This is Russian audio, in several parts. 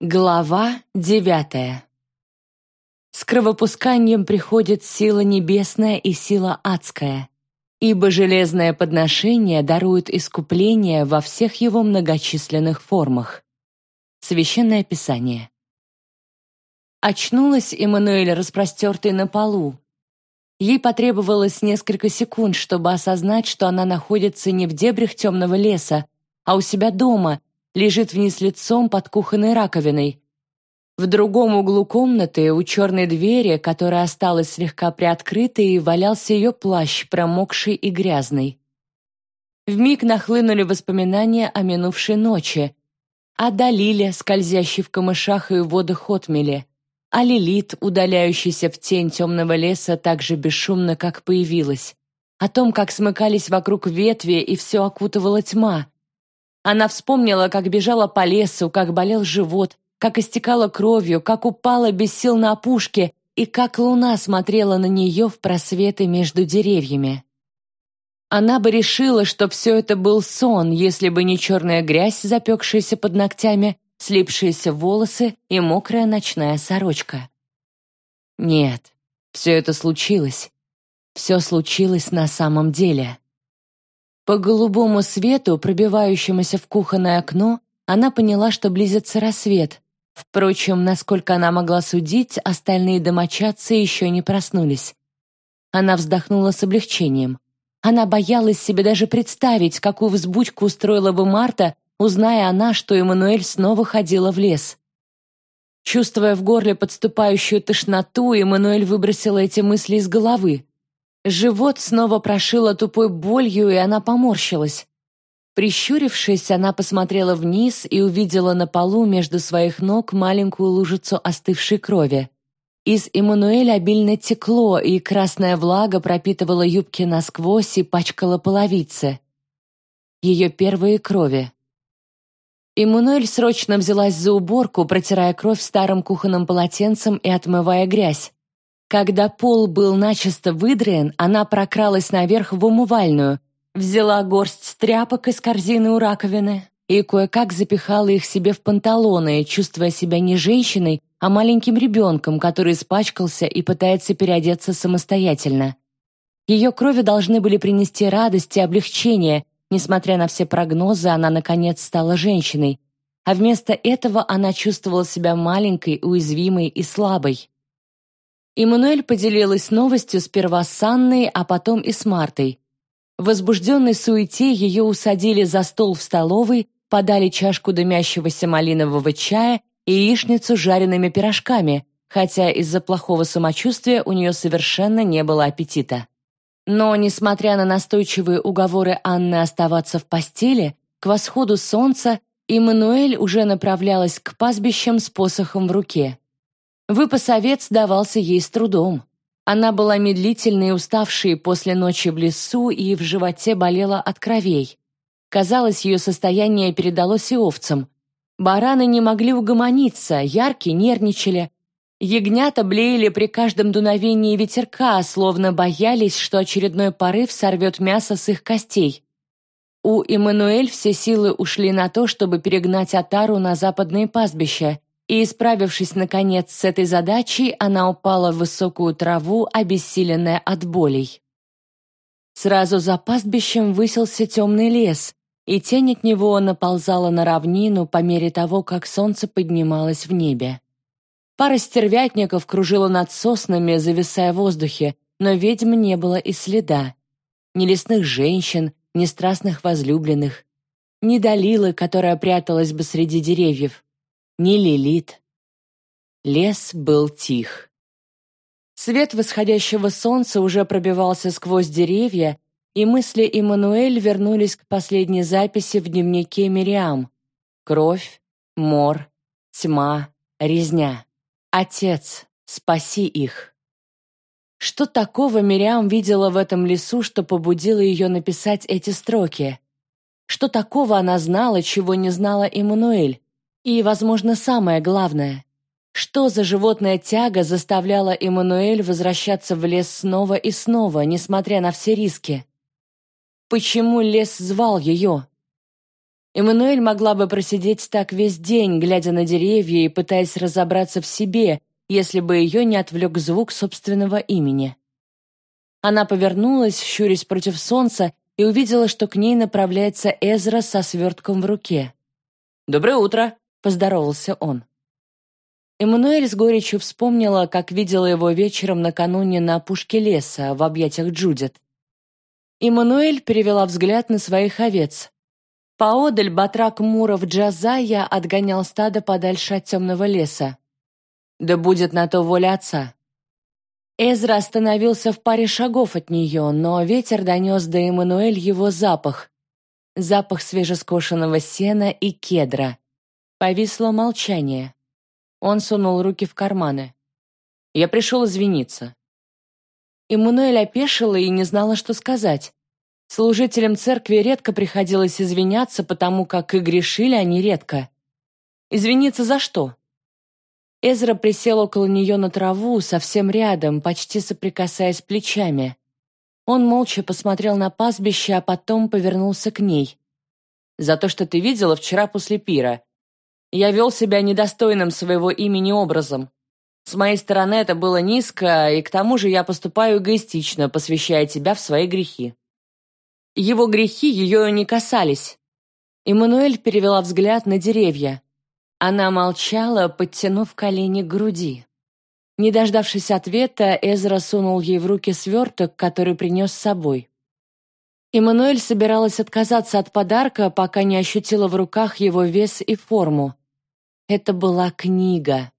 Глава девятая С кровопусканием приходит сила небесная и сила адская, ибо железное подношение дарует искупление во всех его многочисленных формах. Священное Писание. Очнулась Эммануэль, распростертый на полу. Ей потребовалось несколько секунд, чтобы осознать, что она находится не в дебрях темного леса, а у себя дома — лежит вниз лицом под кухонной раковиной. В другом углу комнаты, у черной двери, которая осталась слегка приоткрытой, валялся ее плащ, промокший и грязный. Вмиг нахлынули воспоминания о минувшей ночи, о Далиле, скользящей в камышах и водах отмели, о Лилит, удаляющейся в тень темного леса так же бесшумно, как появилась, о том, как смыкались вокруг ветви и все окутывала тьма, она вспомнила, как бежала по лесу, как болел живот, как истекала кровью, как упала без сил на опушке и как луна смотрела на нее в просветы между деревьями. Она бы решила, что все это был сон, если бы не черная грязь, запекшаяся под ногтями, слипшиеся волосы и мокрая ночная сорочка. Нет, все это случилось. Все случилось на самом деле. По голубому свету, пробивающемуся в кухонное окно, она поняла, что близится рассвет. Впрочем, насколько она могла судить, остальные домочадцы еще не проснулись. Она вздохнула с облегчением. Она боялась себе даже представить, какую взбучку устроила бы Марта, узная она, что Эммануэль снова ходила в лес. Чувствуя в горле подступающую тошноту, Эммануэль выбросила эти мысли из головы. Живот снова прошило тупой болью, и она поморщилась. Прищурившись, она посмотрела вниз и увидела на полу между своих ног маленькую лужицу остывшей крови. Из Эммануэля обильно текло, и красная влага пропитывала юбки насквозь и пачкала половицы. Ее первые крови. Эммануэль срочно взялась за уборку, протирая кровь старым кухонным полотенцем и отмывая грязь. Когда пол был начисто выдраен, она прокралась наверх в умывальную, взяла горсть тряпок из корзины у раковины и кое-как запихала их себе в панталоны, чувствуя себя не женщиной, а маленьким ребенком, который испачкался и пытается переодеться самостоятельно. Ее крови должны были принести радость и облегчение, несмотря на все прогнозы, она наконец стала женщиной, а вместо этого она чувствовала себя маленькой, уязвимой и слабой. Эммануэль поделилась новостью сперва с Анной, а потом и с Мартой. В возбужденной суете ее усадили за стол в столовой, подали чашку дымящегося малинового чая и яичницу с жареными пирожками, хотя из-за плохого самочувствия у нее совершенно не было аппетита. Но, несмотря на настойчивые уговоры Анны оставаться в постели, к восходу солнца Эммануэль уже направлялась к пастбищам с посохом в руке. Выпасовец давался ей с трудом. Она была медлительной и уставшей после ночи в лесу и в животе болела от кровей. Казалось, ее состояние передалось и овцам. Бараны не могли угомониться, яркие нервничали. Ягнята блеяли при каждом дуновении ветерка, словно боялись, что очередной порыв сорвет мясо с их костей. У Эммануэль все силы ушли на то, чтобы перегнать Атару на западные пастбища, и, справившись, наконец, с этой задачей, она упала в высокую траву, обессиленная от болей. Сразу за пастбищем высился темный лес, и тень от него наползала на равнину по мере того, как солнце поднималось в небе. Пара стервятников кружила над соснами, зависая в воздухе, но ведьм не было и следа. Ни лесных женщин, ни страстных возлюбленных, ни Далилы, которая пряталась бы среди деревьев ни Лилит. Лес был тих. Свет восходящего солнца уже пробивался сквозь деревья, и мысли Эммануэль вернулись к последней записи в дневнике Мириам. Кровь, мор, тьма, резня. Отец, спаси их. Что такого Мириам видела в этом лесу, что побудило ее написать эти строки? Что такого она знала, чего не знала Эммануэль? И, возможно, самое главное, что за животная тяга заставляла Эммануэль возвращаться в лес снова и снова, несмотря на все риски? Почему лес звал ее? Эммануэль могла бы просидеть так весь день, глядя на деревья и пытаясь разобраться в себе, если бы ее не отвлек звук собственного имени. Она повернулась, щурясь против солнца, и увидела, что к ней направляется Эзра со свертком в руке. «Доброе утро!» — поздоровался он. Эммануэль с горечью вспомнила, как видела его вечером накануне на опушке леса в объятиях Джудит. Эммануэль перевела взгляд на своих овец. Поодаль батрак Муров Джазая отгонял стадо подальше от темного леса. «Да будет на то воля отца», Эзра остановился в паре шагов от нее, но ветер донес до Эммануэль его запах. Запах свежескошенного сена и кедра. Повисло молчание. Он сунул руки в карманы. «Я пришел извиниться». Эммануэль опешила и не знала, что сказать. Служителям церкви редко приходилось извиняться, потому как и грешили они редко. Извиниться за что? Эзра присел около нее на траву, совсем рядом, почти соприкасаясь плечами. Он молча посмотрел на пастбище, а потом повернулся к ней. «За то, что ты видела вчера после пира. Я вел себя недостойным своего имени образом. С моей стороны это было низко, и к тому же я поступаю эгоистично, посвящая тебя в свои грехи». Его грехи ее не касались. Эммануэль перевела взгляд на деревья. Она молчала, подтянув колени к груди. Не дождавшись ответа, Эзра сунул ей в руки сверток, который принес с собой. Эммануэль собиралась отказаться от подарка, пока не ощутила в руках его вес и форму. Это была книга.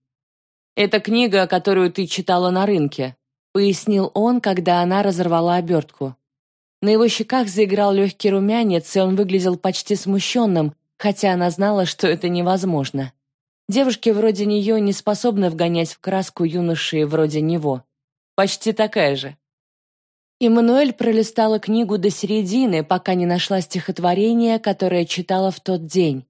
«Это книга, которую ты читала на рынке», — пояснил он, когда она разорвала обертку. На его щеках заиграл легкий румянец, и он выглядел почти смущенным, хотя она знала, что это невозможно. Девушки вроде нее не способны вгонять в краску юноши вроде него. Почти такая же. Эммануэль пролистала книгу до середины, пока не нашла стихотворение, которое читала в тот день.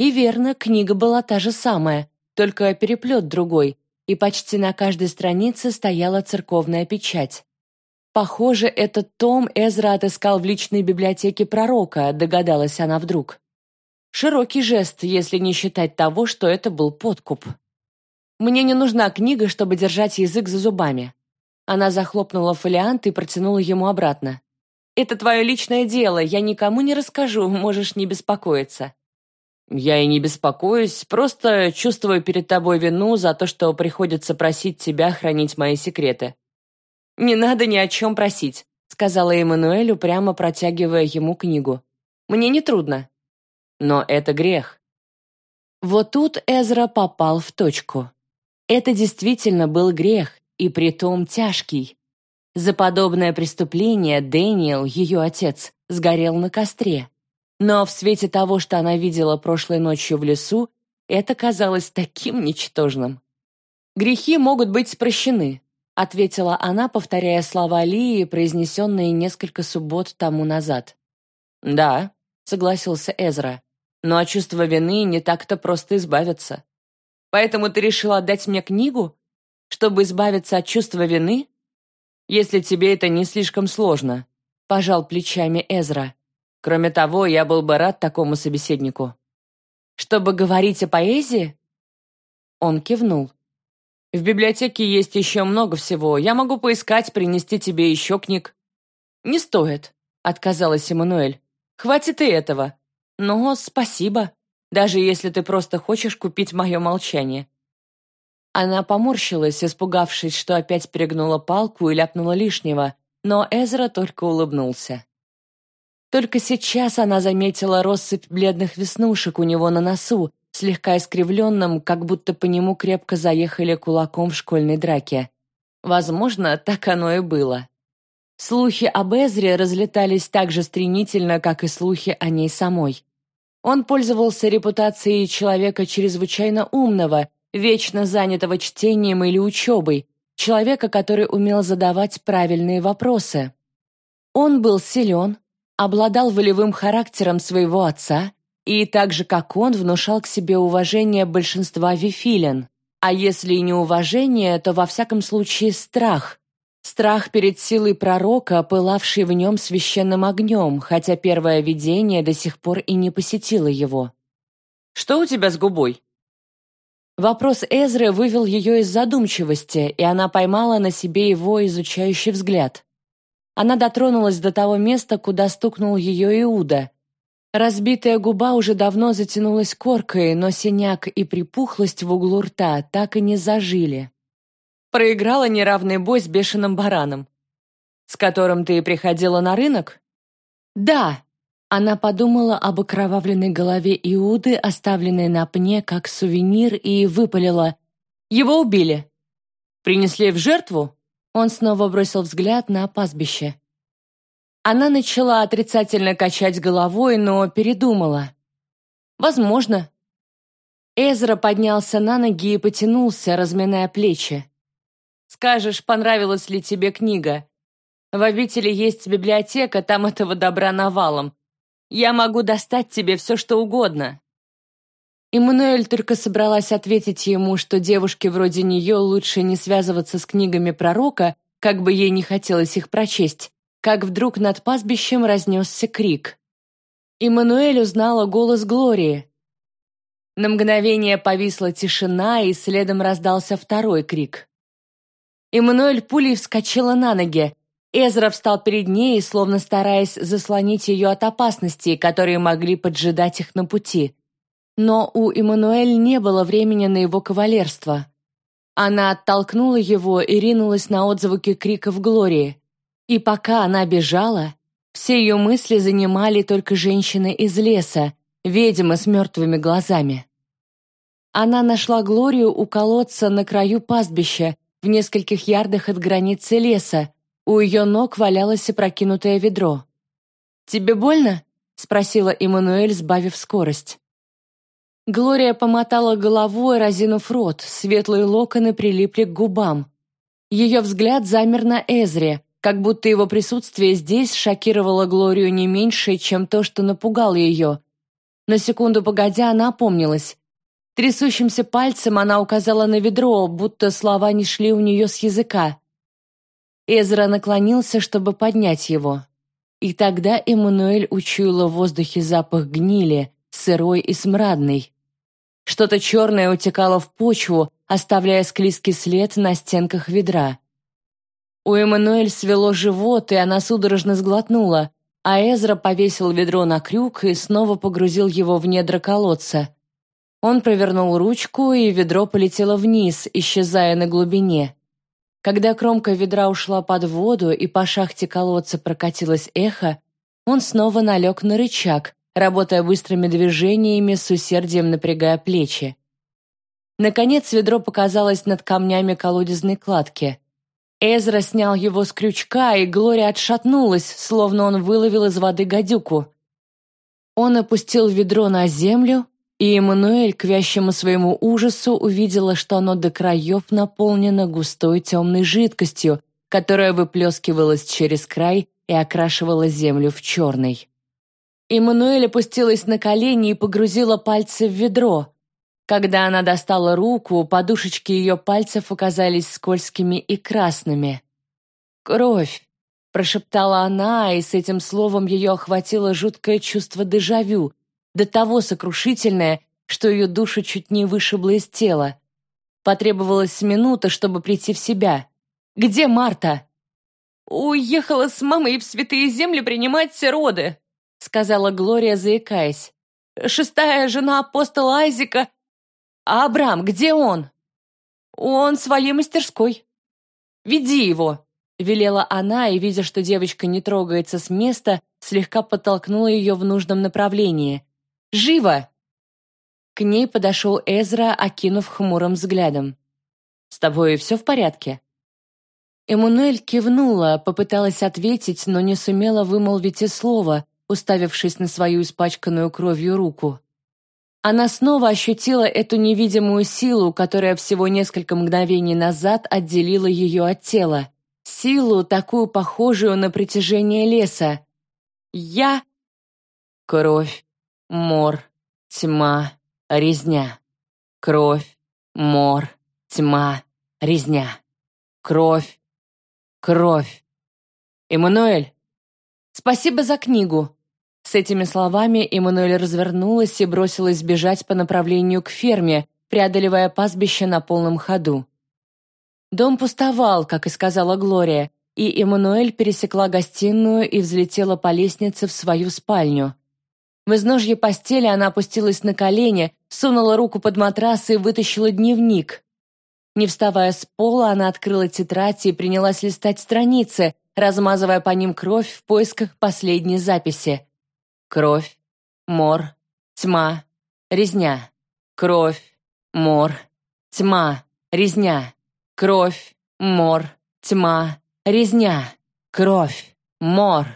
И верно, книга была та же самая, только переплет другой, и почти на каждой странице стояла церковная печать. Похоже, этот том Эзра отыскал в личной библиотеке пророка, догадалась она вдруг. Широкий жест, если не считать того, что это был подкуп. «Мне не нужна книга, чтобы держать язык за зубами». Она захлопнула фолиант и протянула ему обратно. «Это твое личное дело, я никому не расскажу, можешь не беспокоиться». «Я и не беспокоюсь, просто чувствую перед тобой вину за то, что приходится просить тебя хранить мои секреты». «Не надо ни о чем просить», — сказала Эммануэлю, прямо протягивая ему книгу. «Мне не трудно но это грех. Вот тут Эзра попал в точку. Это действительно был грех, и притом тяжкий. За подобное преступление Дэниел, ее отец, сгорел на костре. Но в свете того, что она видела прошлой ночью в лесу, это казалось таким ничтожным. «Грехи могут быть прощены», — ответила она, повторяя слова Лии, произнесенные несколько суббот тому назад. «Да», — согласился Эзра, но от чувства вины не так-то просто избавиться. Поэтому ты решила отдать мне книгу, чтобы избавиться от чувства вины? Если тебе это не слишком сложно, пожал плечами Эзра. Кроме того, я был бы рад такому собеседнику. Чтобы говорить о поэзии? Он кивнул. В библиотеке есть еще много всего. Я могу поискать, принести тебе еще книг. Не стоит, отказалась Эммануэль. Хватит и этого. Но спасибо, даже если ты просто хочешь купить мое молчание». Она поморщилась, испугавшись, что опять перегнула палку и ляпнула лишнего, но Эзра только улыбнулся. Только сейчас она заметила россыпь бледных веснушек у него на носу, слегка искривленным, как будто по нему крепко заехали кулаком в школьной драке. Возможно, так оно и было. Слухи об Эзре разлетались так же стремительно, как и слухи о ней самой. Он пользовался репутацией человека чрезвычайно умного, вечно занятого чтением или учебой, человека, который умел задавать правильные вопросы. Он был силен, обладал волевым характером своего отца и, так же как он, внушал к себе уважение большинства вифилен, а если и не уважение, то во всяком случае страх. Страх перед силой пророка, пылавший в нем священным огнем, хотя первое видение до сих пор и не посетило его. «Что у тебя с губой?» Вопрос Эзры вывел ее из задумчивости, и она поймала на себе его изучающий взгляд. Она дотронулась до того места, куда стукнул ее Иуда. Разбитая губа уже давно затянулась коркой, но синяк и припухлость в углу рта так и не зажили. Проиграла неравный бой с бешеным бараном. С которым ты приходила на рынок? Да. Она подумала об окровавленной голове Иуды, оставленной на пне как сувенир, и выпалила. Его убили. Принесли в жертву? Он снова бросил взгляд на пастбище. Она начала отрицательно качать головой, но передумала. Возможно. Эзра поднялся на ноги и потянулся, разминая плечи. Скажешь, понравилась ли тебе книга. В обители есть библиотека, там этого добра навалом. Я могу достать тебе все, что угодно». Эммануэль только собралась ответить ему, что девушке вроде нее лучше не связываться с книгами пророка, как бы ей не хотелось их прочесть, как вдруг над пастбищем разнесся крик. Эммануэль узнала голос Глории. На мгновение повисла тишина, и следом раздался второй крик. Эммануэль пулей вскочила на ноги. Эзра встал перед ней, словно стараясь заслонить ее от опасностей, которые могли поджидать их на пути. Но у Эммануэль не было времени на его кавалерство. Она оттолкнула его и ринулась на отзвуки криков Глории. И пока она бежала, все ее мысли занимали только женщины из леса, ведьма с мертвыми глазами. Она нашла Глорию у колодца на краю пастбища, в нескольких ярдах от границы леса. У ее ног валялось опрокинутое ведро. «Тебе больно?» — спросила Эммануэль, сбавив скорость. Глория помотала головой, разинув рот, светлые локоны прилипли к губам. Ее взгляд замер на Эзре, как будто его присутствие здесь шокировало Глорию не меньше, чем то, что напугало ее. На секунду погодя, она опомнилась. Трясущимся пальцем она указала на ведро, будто слова не шли у нее с языка. Эзра наклонился, чтобы поднять его. И тогда Эммануэль учуяла в воздухе запах гнили, сырой и смрадный. Что-то черное утекало в почву, оставляя склизкий след на стенках ведра. У Эммануэль свело живот, и она судорожно сглотнула, а Эзра повесил ведро на крюк и снова погрузил его в недра колодца. Он провернул ручку, и ведро полетело вниз, исчезая на глубине. Когда кромка ведра ушла под воду и по шахте колодца прокатилось эхо, он снова налег на рычаг, работая быстрыми движениями, с усердием напрягая плечи. Наконец ведро показалось над камнями колодезной кладки. Эзра снял его с крючка, и Глория отшатнулась, словно он выловил из воды гадюку. Он опустил ведро на землю, и Эммануэль, к вящему своему ужасу, увидела, что оно до краев наполнено густой темной жидкостью, которая выплескивалась через край и окрашивала землю в черный. Эммануэль опустилась на колени и погрузила пальцы в ведро. Когда она достала руку, подушечки ее пальцев оказались скользкими и красными. «Кровь!» — прошептала она, и с этим словом ее охватило жуткое чувство дежавю, до того сокрушительное, что ее душу чуть не вышибло из тела. Потребовалась минута, чтобы прийти в себя. «Где Марта?» «Уехала с мамой в святые земли принимать роды», сказала Глория, заикаясь. «Шестая жена апостола Айзека. А Абрам, где он?» «Он в своей мастерской». «Веди его», — велела она, и, видя, что девочка не трогается с места, слегка подтолкнула ее в нужном направлении. Живо!» К ней подошел Эзра, окинув хмурым взглядом. «С тобой все в порядке?» Эммануэль кивнула, попыталась ответить, но не сумела вымолвить и слова, уставившись на свою испачканную кровью руку. Она снова ощутила эту невидимую силу, которая всего несколько мгновений назад отделила ее от тела. Силу, такую похожую на притяжение леса. «Я...» Кровь мор, тьма, резня. Кровь, мор, тьма, резня. Кровь. Кровь. Эммануэль. Спасибо за книгу. С этими словами Эммануэль развернулась и бросилась бежать по направлению к ферме, преодолевая пастбище на полном ходу. Дом пустовал, как и сказала Глория, и Эммануэль пересекла гостиную и взлетела по лестнице в свою спальню. В изножье постели она опустилась на колени, сунула руку под матрас и вытащила дневник. Не вставая с пола, она открыла тетрадь и принялась листать страницы, размазывая по ним кровь в поисках последней записи. Кровь, мор, тьма, резня. Кровь, мор, тьма, резня. Кровь, мор, тьма, резня. Кровь, мор,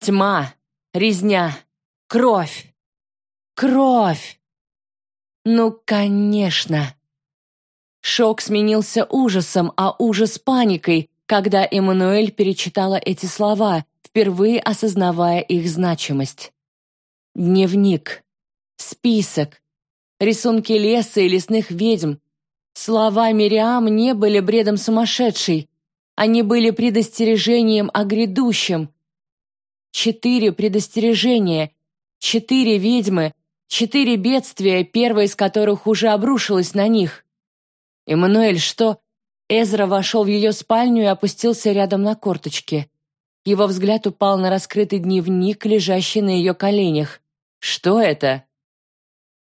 тьма, резня. Кровь! Кровь! Ну, конечно! Шок сменился ужасом, а ужас паникой, когда Эммануэль перечитала эти слова, впервые осознавая их значимость. Дневник. Список. Рисунки леса и лесных ведьм. Слова Мириам не были бредом сумасшедшей. Они были предостережением о грядущем. Четыре предостережения, Четыре ведьмы, четыре бедствия, первое из которых уже обрушилось на них. «Эммануэль, что?» Эзра вошел в ее спальню и опустился рядом на корточки. Его взгляд упал на раскрытый дневник, лежащий на ее коленях. «Что это?»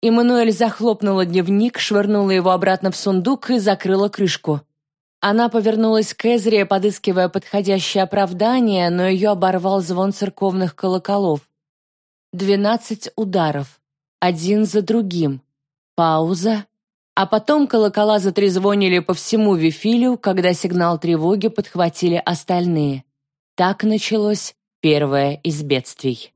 Эммануэль захлопнула дневник, швырнула его обратно в сундук и закрыла крышку. Она повернулась к Эзре, подыскивая подходящее оправдание, но ее оборвал звон церковных колоколов. Двенадцать ударов, один за другим. Пауза. А потом колокола затрезвонили по всему Вифилю, когда сигнал тревоги подхватили остальные. Так началось первое из бедствий.